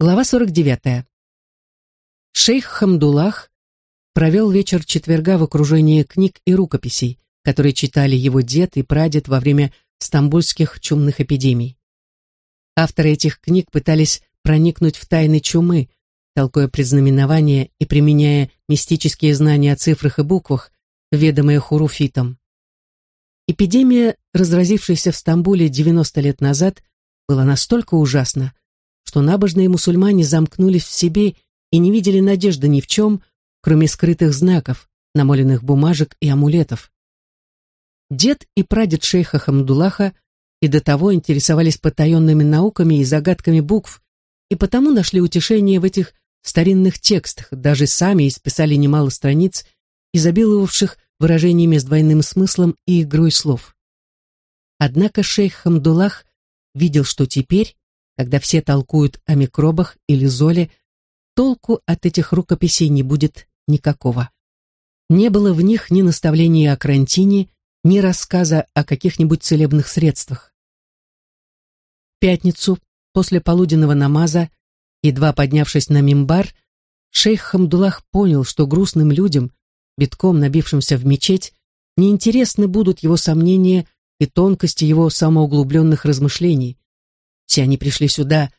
Глава 49. Шейх Хамдулах провел вечер четверга в окружении книг и рукописей, которые читали его дед и прадед во время стамбульских чумных эпидемий. Авторы этих книг пытались проникнуть в тайны чумы, толкуя предзнаменования и применяя мистические знания о цифрах и буквах, ведомые хуруфитом. Эпидемия, разразившаяся в Стамбуле 90 лет назад, была настолько ужасна, что набожные мусульмане замкнулись в себе и не видели надежды ни в чем, кроме скрытых знаков, намоленных бумажек и амулетов. Дед и прадед шейха Хамдулаха и до того интересовались потаенными науками и загадками букв, и потому нашли утешение в этих старинных текстах, даже сами исписали немало страниц, изобиловавших выражениями с двойным смыслом и игрой слов. Однако шейх Хамдулах видел, что теперь когда все толкуют о микробах или золе, толку от этих рукописей не будет никакого. Не было в них ни наставления о карантине, ни рассказа о каких-нибудь целебных средствах. В пятницу, после полуденного намаза, едва поднявшись на мимбар, шейх Хамдулах понял, что грустным людям, битком набившимся в мечеть, неинтересны будут его сомнения и тонкости его самоуглубленных размышлений, все они пришли сюда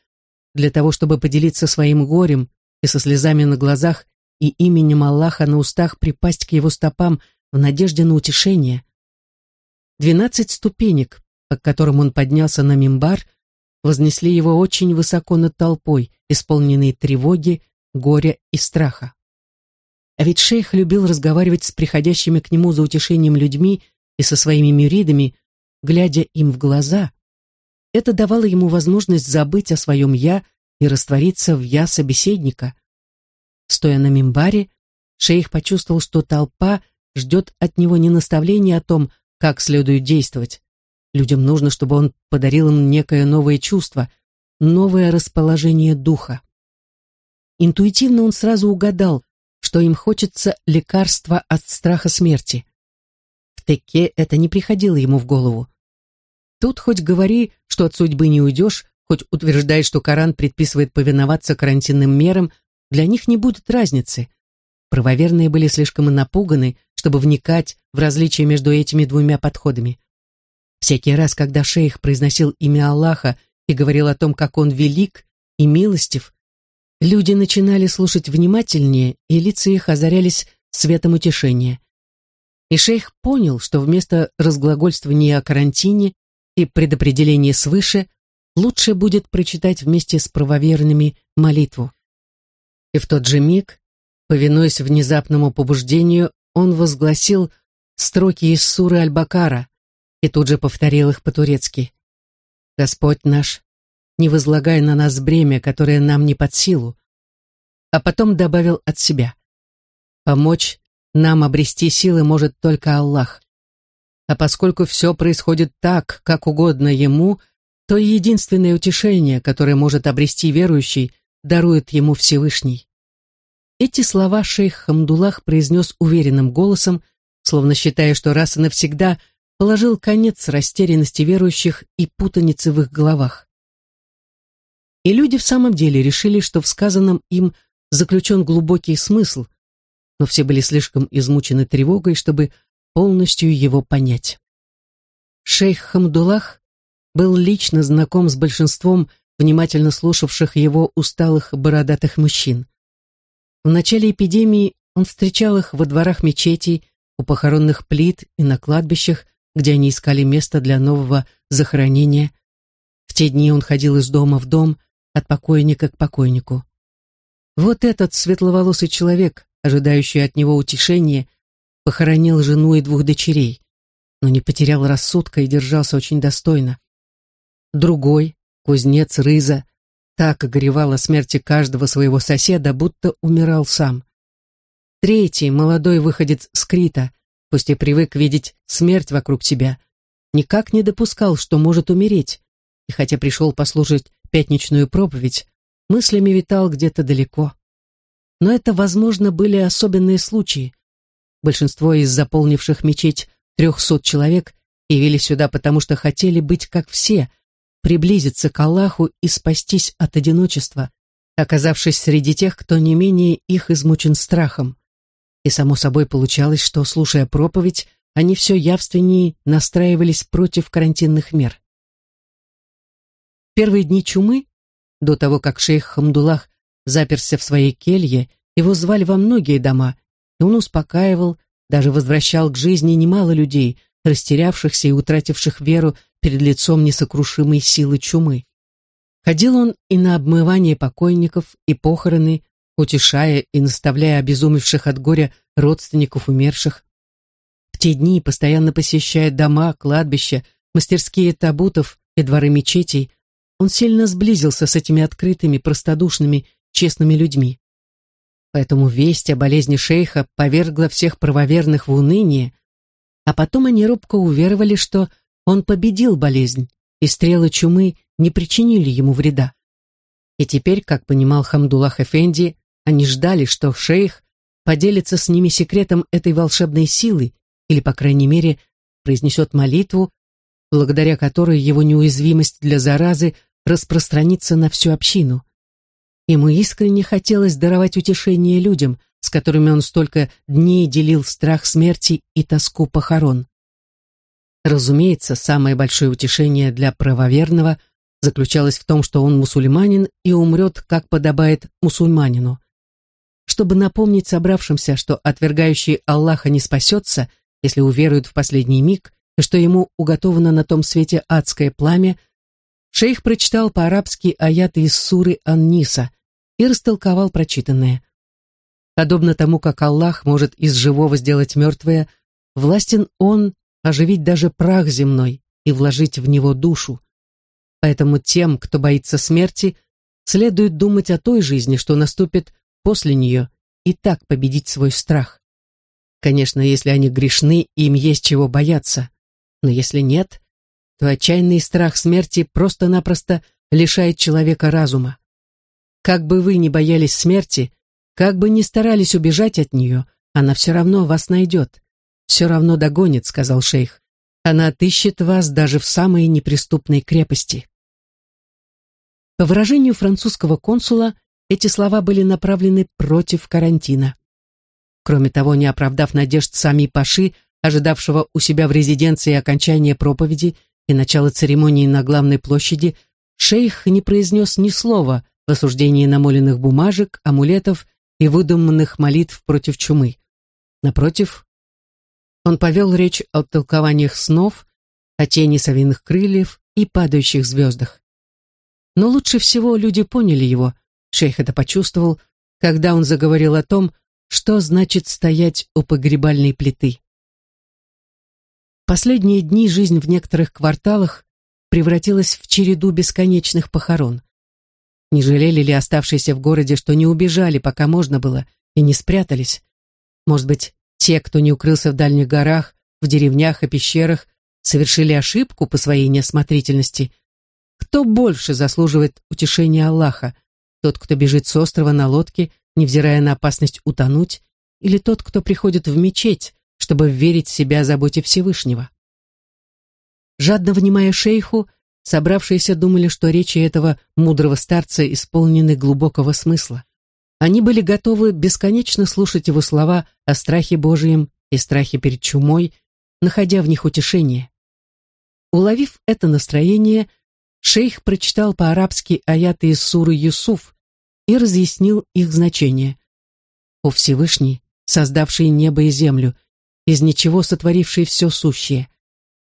для того, чтобы поделиться своим горем и со слезами на глазах и именем Аллаха на устах припасть к его стопам в надежде на утешение. Двенадцать ступенек, по которым он поднялся на мимбар, вознесли его очень высоко над толпой, исполненной тревоги, горя и страха. А ведь шейх любил разговаривать с приходящими к нему за утешением людьми и со своими мюридами, глядя им в глаза, это давало ему возможность забыть о своем «я» и раствориться в «я» собеседника. Стоя на мимбаре, шейх почувствовал, что толпа ждет от него не наставления о том, как следует действовать. Людям нужно, чтобы он подарил им некое новое чувство, новое расположение духа. Интуитивно он сразу угадал, что им хочется лекарства от страха смерти. В Теке это не приходило ему в голову. Тут хоть говори, что от судьбы не уйдешь, хоть утверждай, что Коран предписывает повиноваться карантинным мерам, для них не будет разницы. Правоверные были слишком напуганы, чтобы вникать в различия между этими двумя подходами. Всякий раз, когда шейх произносил имя Аллаха и говорил о том, как он велик и милостив, люди начинали слушать внимательнее, и лица их озарялись светом утешения. И шейх понял, что вместо разглагольствования о карантине и предопределение свыше, лучше будет прочитать вместе с правоверными молитву. И в тот же миг, повинуясь внезапному побуждению, он возгласил строки из суры Аль-Бакара и тут же повторил их по-турецки. «Господь наш, не возлагай на нас бремя, которое нам не под силу», а потом добавил от себя. «Помочь нам обрести силы может только Аллах. А поскольку все происходит так, как угодно ему, то единственное утешение, которое может обрести верующий, дарует ему Всевышний. Эти слова шейх Хамдулах произнес уверенным голосом, словно считая, что раз и навсегда положил конец растерянности верующих и путанице в их головах. И люди в самом деле решили, что в сказанном им заключен глубокий смысл, но все были слишком измучены тревогой, чтобы полностью его понять. Шейх Хамдулах был лично знаком с большинством внимательно слушавших его усталых бородатых мужчин. В начале эпидемии он встречал их во дворах мечетей, у похоронных плит и на кладбищах, где они искали место для нового захоронения. В те дни он ходил из дома в дом, от покойника к покойнику. Вот этот светловолосый человек, ожидающий от него утешения, похоронил жену и двух дочерей, но не потерял рассудка и держался очень достойно. Другой, кузнец Рыза, так горевал о смерти каждого своего соседа, будто умирал сам. Третий, молодой выходец с Крита, пусть и привык видеть смерть вокруг себя, никак не допускал, что может умереть, и хотя пришел послушать пятничную проповедь, мыслями витал где-то далеко. Но это, возможно, были особенные случаи, Большинство из заполнивших мечеть трехсот человек явились сюда, потому что хотели быть как все, приблизиться к Аллаху и спастись от одиночества, оказавшись среди тех, кто не менее их измучен страхом. И само собой получалось, что, слушая проповедь, они все явственнее настраивались против карантинных мер. Первые дни чумы, до того, как шейх Хамдулах заперся в своей келье, его звали во многие дома, и он успокаивал, даже возвращал к жизни немало людей, растерявшихся и утративших веру перед лицом несокрушимой силы чумы. Ходил он и на обмывание покойников, и похороны, утешая и наставляя обезумевших от горя родственников умерших. В те дни, постоянно посещая дома, кладбища, мастерские табутов и дворы мечетей, он сильно сблизился с этими открытыми, простодушными, честными людьми. Поэтому весть о болезни шейха повергла всех правоверных в уныние, а потом они робко уверовали, что он победил болезнь, и стрелы чумы не причинили ему вреда. И теперь, как понимал Хамдулах Эфенди, они ждали, что шейх поделится с ними секретом этой волшебной силы или, по крайней мере, произнесет молитву, благодаря которой его неуязвимость для заразы распространится на всю общину. Ему искренне хотелось даровать утешение людям, с которыми он столько дней делил страх смерти и тоску похорон. Разумеется, самое большое утешение для правоверного заключалось в том, что он мусульманин и умрет, как подобает мусульманину. Чтобы напомнить собравшимся, что отвергающий Аллаха не спасется, если уверует в последний миг, и что ему уготовано на том свете адское пламя, шейх прочитал по-арабски аяты из суры Ан-Ниса, и растолковал прочитанное. Подобно тому, как Аллах может из живого сделать мертвое, властен Он оживить даже прах земной и вложить в него душу. Поэтому тем, кто боится смерти, следует думать о той жизни, что наступит после нее, и так победить свой страх. Конечно, если они грешны, им есть чего бояться, но если нет, то отчаянный страх смерти просто-напросто лишает человека разума. Как бы вы ни боялись смерти, как бы ни старались убежать от нее, она все равно вас найдет. Все равно догонит, сказал шейх. Она отыщет вас даже в самой неприступной крепости. По выражению французского консула, эти слова были направлены против карантина. Кроме того, не оправдав надежд сами Паши, ожидавшего у себя в резиденции окончания проповеди и начала церемонии на главной площади, шейх не произнес ни слова в осуждении намоленных бумажек, амулетов и выдуманных молитв против чумы. Напротив, он повел речь о толкованиях снов, о тени совиных крыльев и падающих звездах. Но лучше всего люди поняли его, шейх это почувствовал, когда он заговорил о том, что значит стоять у погребальной плиты. Последние дни жизнь в некоторых кварталах превратилась в череду бесконечных похорон. Не жалели ли оставшиеся в городе, что не убежали, пока можно было, и не спрятались? Может быть, те, кто не укрылся в дальних горах, в деревнях и пещерах, совершили ошибку по своей неосмотрительности? Кто больше заслуживает утешения Аллаха? Тот, кто бежит с острова на лодке, невзирая на опасность утонуть, или тот, кто приходит в мечеть, чтобы верить в себя заботе Всевышнего? Жадно внимая шейху, Собравшиеся думали, что речи этого мудрого старца исполнены глубокого смысла. Они были готовы бесконечно слушать его слова о страхе Божьем и страхе перед чумой, находя в них утешение. Уловив это настроение, шейх прочитал по-арабски аяты из суры Юсуф и разъяснил их значение. «О Всевышний, создавший небо и землю, из ничего сотворивший все сущее,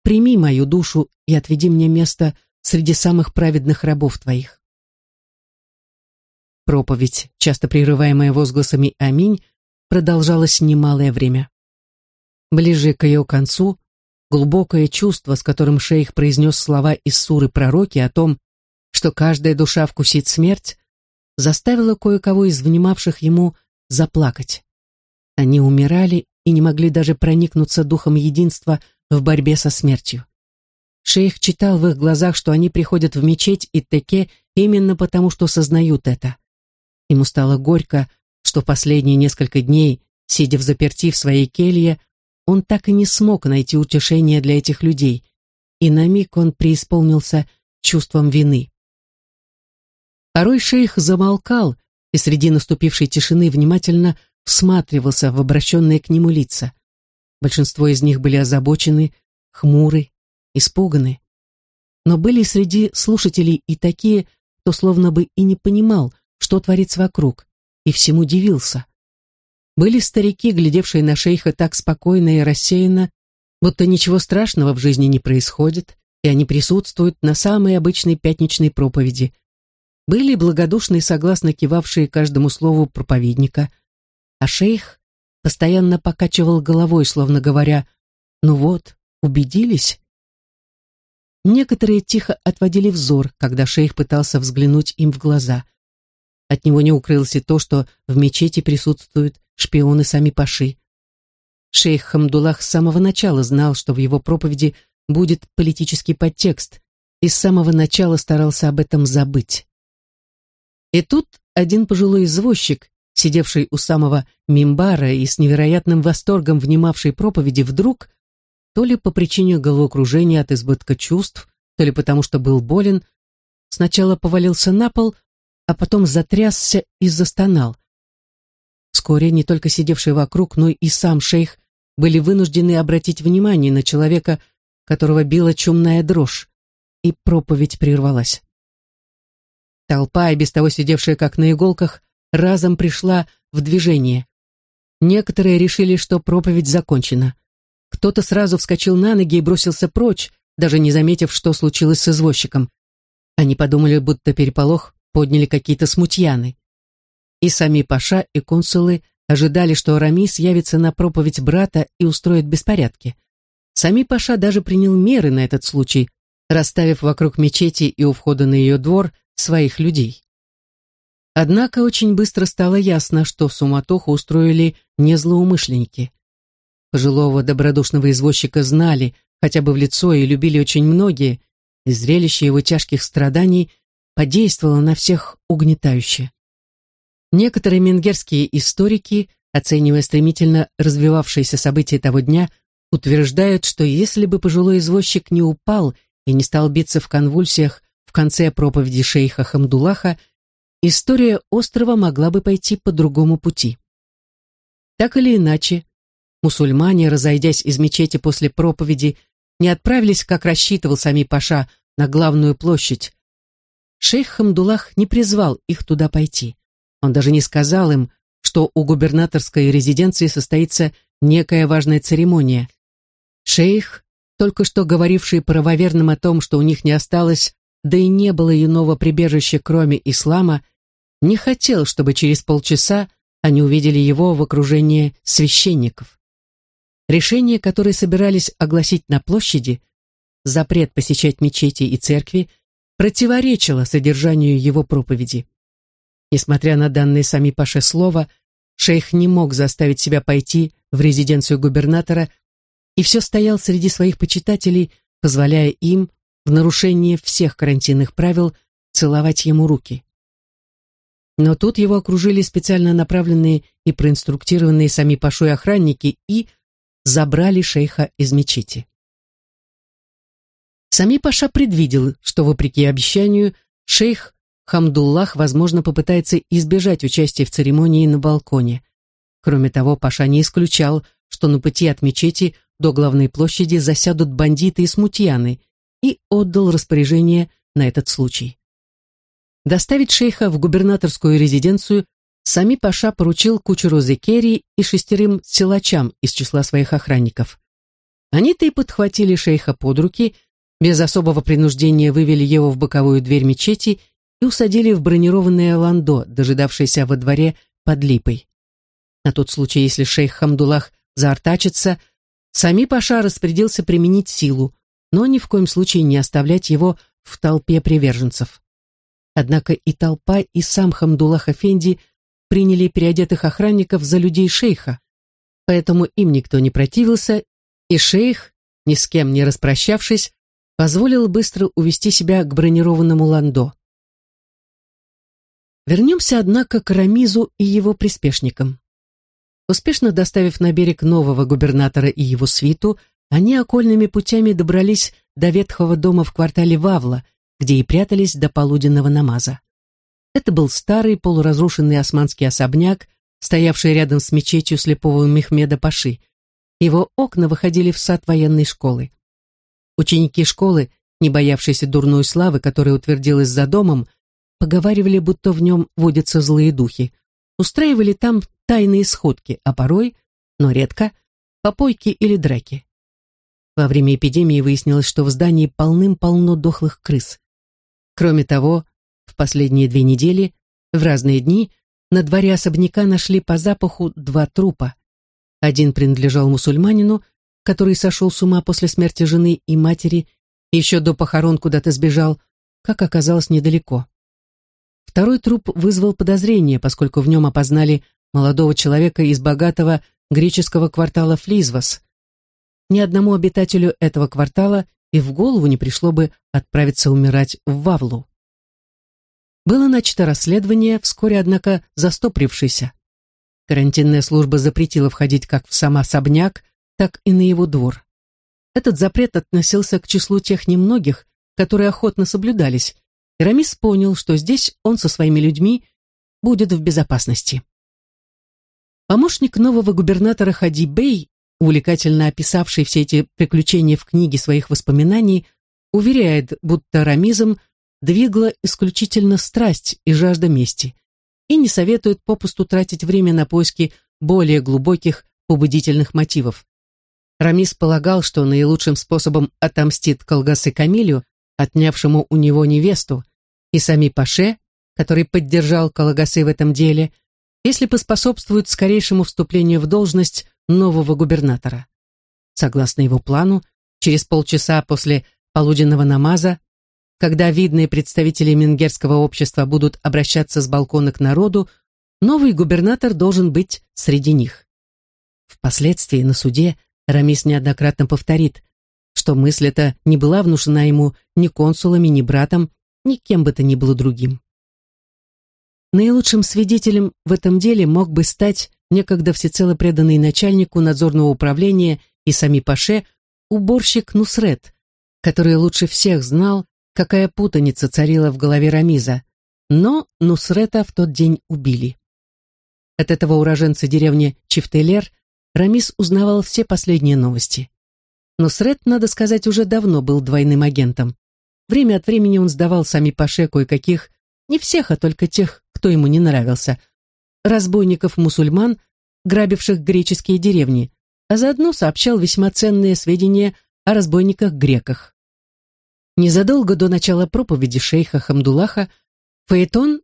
прими мою душу и отведи мне место среди самых праведных рабов твоих. Проповедь, часто прерываемая возгласами «Аминь», продолжалась немалое время. Ближе к ее концу, глубокое чувство, с которым шейх произнес слова из суры пророки о том, что каждая душа вкусит смерть, заставило кое-кого из внимавших ему заплакать. Они умирали и не могли даже проникнуться духом единства в борьбе со смертью. Шейх читал в их глазах, что они приходят в мечеть и теке именно потому, что сознают это. Ему стало горько, что последние несколько дней, сидя в заперти в своей келье, он так и не смог найти утешение для этих людей, и на миг он преисполнился чувством вины. Порой шейх замолкал и среди наступившей тишины внимательно всматривался в обращенные к нему лица. Большинство из них были озабочены, хмуры, испуганы. Но были среди слушателей и такие, кто словно бы и не понимал, что творится вокруг, и всему дивился. Были старики, глядевшие на шейха так спокойно и рассеянно, будто ничего страшного в жизни не происходит, и они присутствуют на самой обычной пятничной проповеди. Были благодушные, согласно кивавшие каждому слову проповедника, а шейх постоянно покачивал головой, словно говоря, «Ну вот, убедились?» Некоторые тихо отводили взор, когда шейх пытался взглянуть им в глаза. От него не укрылось и то, что в мечети присутствуют шпионы сами Паши. Шейх Хамдулах с самого начала знал, что в его проповеди будет политический подтекст, и с самого начала старался об этом забыть. И тут один пожилой извозчик, сидевший у самого мимбара и с невероятным восторгом внимавший проповеди, вдруг, то ли по причине головокружения от избытка чувств, то ли потому что был болен, сначала повалился на пол, а потом затрясся и застонал. Вскоре не только сидевшие вокруг, но и сам шейх были вынуждены обратить внимание на человека, которого била чумная дрожь, и проповедь прервалась. Толпа, и без того сидевшая как на иголках, разом пришла в движение. Некоторые решили, что проповедь закончена. Кто-то сразу вскочил на ноги и бросился прочь, даже не заметив, что случилось с извозчиком. Они подумали, будто переполох подняли какие-то смутьяны. И сами Паша и консулы ожидали, что Рамис явится на проповедь брата и устроит беспорядки. Сами Паша даже принял меры на этот случай, расставив вокруг мечети и у входа на ее двор своих людей. Однако очень быстро стало ясно, что суматоху устроили не злоумышленники. Пожилого добродушного извозчика знали хотя бы в лицо и любили очень многие, и зрелище его тяжких страданий подействовало на всех угнетающе. Некоторые менгерские историки, оценивая стремительно развивавшиеся события того дня, утверждают, что если бы пожилой извозчик не упал и не стал биться в конвульсиях в конце проповеди шейха Хамдулаха, история острова могла бы пойти по другому пути. Так или иначе, мусульмане, разойдясь из мечети после проповеди, не отправились, как рассчитывал сами Паша, на главную площадь. Шейх Хамдулах не призвал их туда пойти. Он даже не сказал им, что у губернаторской резиденции состоится некая важная церемония. Шейх, только что говоривший правоверным о том, что у них не осталось, да и не было иного прибежища, кроме ислама, не хотел, чтобы через полчаса они увидели его в окружении священников. Решение, которое собирались огласить на площади, запрет посещать мечети и церкви, противоречило содержанию его проповеди. Несмотря на данные сами Паше слова, шейх не мог заставить себя пойти в резиденцию губернатора и все стоял среди своих почитателей, позволяя им, в нарушение всех карантинных правил, целовать ему руки. Но тут его окружили специально направленные и проинструктированные сами Пашой охранники и, забрали шейха из мечети. Сами Паша предвидел, что, вопреки обещанию, шейх Хамдуллах, возможно, попытается избежать участия в церемонии на балконе. Кроме того, Паша не исключал, что на пути от мечети до главной площади засядут бандиты и смутьяны, и отдал распоряжение на этот случай. Доставить шейха в губернаторскую резиденцию Сами Паша поручил кучеру Зекери и шестерым силачам из числа своих охранников. Они-то и подхватили шейха под руки, без особого принуждения вывели его в боковую дверь мечети и усадили в бронированное ландо, дожидавшееся во дворе под липой. На тот случай, если шейх Хамдулах заортачится, сами Паша распорядился применить силу, но ни в коем случае не оставлять его в толпе приверженцев. Однако и толпа, и сам Хамдулах Афенди приняли переодетых охранников за людей шейха, поэтому им никто не противился, и шейх, ни с кем не распрощавшись, позволил быстро увести себя к бронированному ландо. Вернемся, однако, к Рамизу и его приспешникам. Успешно доставив на берег нового губернатора и его свиту, они окольными путями добрались до ветхого дома в квартале Вавла, где и прятались до полуденного намаза. Это был старый полуразрушенный османский особняк, стоявший рядом с мечетью слепого Мехмеда Паши. Его окна выходили в сад военной школы. Ученики школы, не боявшиеся дурной славы, которая утвердилась за домом, поговаривали, будто в нем водятся злые духи, устраивали там тайные сходки, а порой, но редко, попойки или драки. Во время эпидемии выяснилось, что в здании полным-полно дохлых крыс. Кроме того, в последние две недели, в разные дни, на дворе особняка нашли по запаху два трупа. Один принадлежал мусульманину, который сошел с ума после смерти жены и матери, еще до похорон куда-то сбежал, как оказалось, недалеко. Второй труп вызвал подозрение, поскольку в нем опознали молодого человека из богатого греческого квартала Флизвас. Ни одному обитателю этого квартала и в голову не пришло бы отправиться умирать в Вавлу. Было начато расследование, вскоре, однако, застопрившееся. Карантинная служба запретила входить как в сам особняк, так и на его двор. Этот запрет относился к числу тех немногих, которые охотно соблюдались, и Рамис понял, что здесь он со своими людьми будет в безопасности. Помощник нового губернатора Хади Бей, увлекательно описавший все эти приключения в книге своих воспоминаний, уверяет, будто рамизм двигала исключительно страсть и жажда мести, и не советует попусту тратить время на поиски более глубоких побудительных мотивов. Рамис полагал, что наилучшим способом отомстит Колгасы Камилю, отнявшему у него невесту, и сами Паше, который поддержал Калагасы в этом деле, если поспособствуют скорейшему вступлению в должность нового губернатора. Согласно его плану, через полчаса после полуденного намаза, когда видные представители Менгерского общества будут обращаться с балкона к народу, новый губернатор должен быть среди них. Впоследствии на суде Рамис неоднократно повторит, что мысль эта не была внушена ему ни консулами, ни братом, ни кем бы то ни было другим. Наилучшим свидетелем в этом деле мог бы стать некогда всецело преданный начальнику надзорного управления и сами Паше уборщик Нусрет, который лучше всех знал, какая путаница царила в голове Рамиза. Но Нусрета в тот день убили. От этого уроженца деревни Чифтелер Рамис узнавал все последние новости. Но Сред, надо сказать, уже давно был двойным агентом. Время от времени он сдавал сами Паше кое-каких, не всех, а только тех, кто ему не нравился, разбойников-мусульман, грабивших греческие деревни, а заодно сообщал весьма ценные сведения о разбойниках-греках. Незадолго до начала проповеди шейха Хамдулаха Фаэтон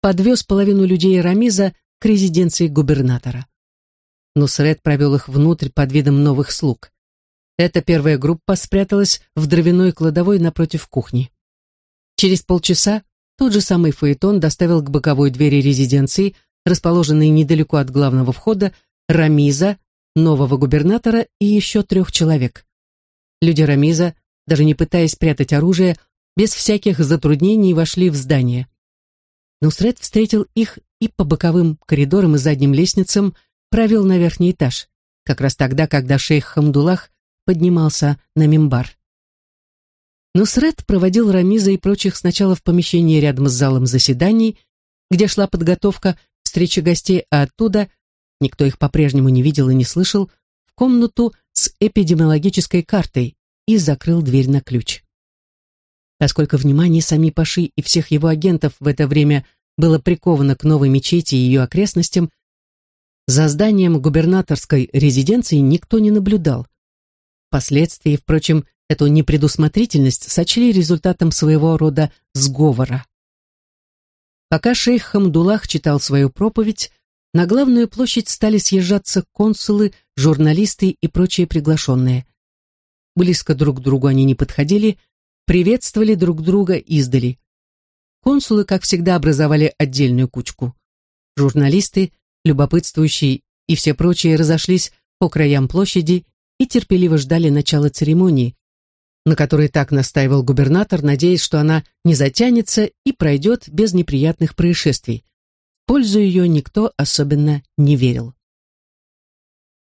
подвез половину людей Рамиза к резиденции губернатора. Нусред провел их внутрь под видом новых слуг. Эта первая группа спряталась в дровяной кладовой напротив кухни. Через полчаса тот же самый Фаэтон доставил к боковой двери резиденции, расположенной недалеко от главного входа, Рамиза, нового губернатора и еще трех человек. Люди Рамиза, даже не пытаясь спрятать оружие, без всяких затруднений вошли в здание. Нусред встретил их и по боковым коридорам и задним лестницам провел на верхний этаж, как раз тогда, когда шейх Хамдулах поднимался на мимбар. Нусред проводил Рамиза и прочих сначала в помещении рядом с залом заседаний, где шла подготовка встречи гостей, а оттуда, никто их по-прежнему не видел и не слышал, в комнату с эпидемиологической картой и закрыл дверь на ключ. Поскольку внимание сами Паши и всех его агентов в это время было приковано к новой мечети и ее окрестностям, за зданием губернаторской резиденции никто не наблюдал. Впоследствии, впрочем, эту непредусмотрительность сочли результатом своего рода сговора. Пока шейх Хамдулах читал свою проповедь, на главную площадь стали съезжаться консулы, журналисты и прочие приглашенные. Близко друг к другу они не подходили, приветствовали друг друга издали. Консулы, как всегда, образовали отдельную кучку. Журналисты любопытствующие и все прочие разошлись по краям площади и терпеливо ждали начала церемонии, на которой так настаивал губернатор, надеясь, что она не затянется и пройдет без неприятных происшествий. В пользу ее никто особенно не верил.